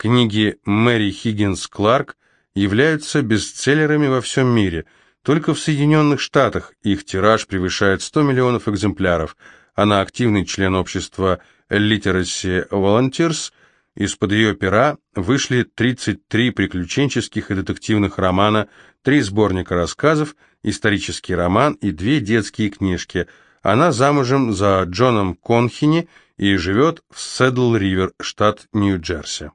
Книги Мэри Хиггинс Кларк являются бестселлерами во всем мире. Только в Соединенных Штатах их тираж превышает 100 миллионов экземпляров. Она активный член общества Literacy Volunteers. Из-под ее пера вышли 33 приключенческих и детективных романа, три сборника рассказов, исторический роман и две детские книжки. Она замужем за Джоном Конхини и живет в Седл-Ривер, штат Нью-Джерси.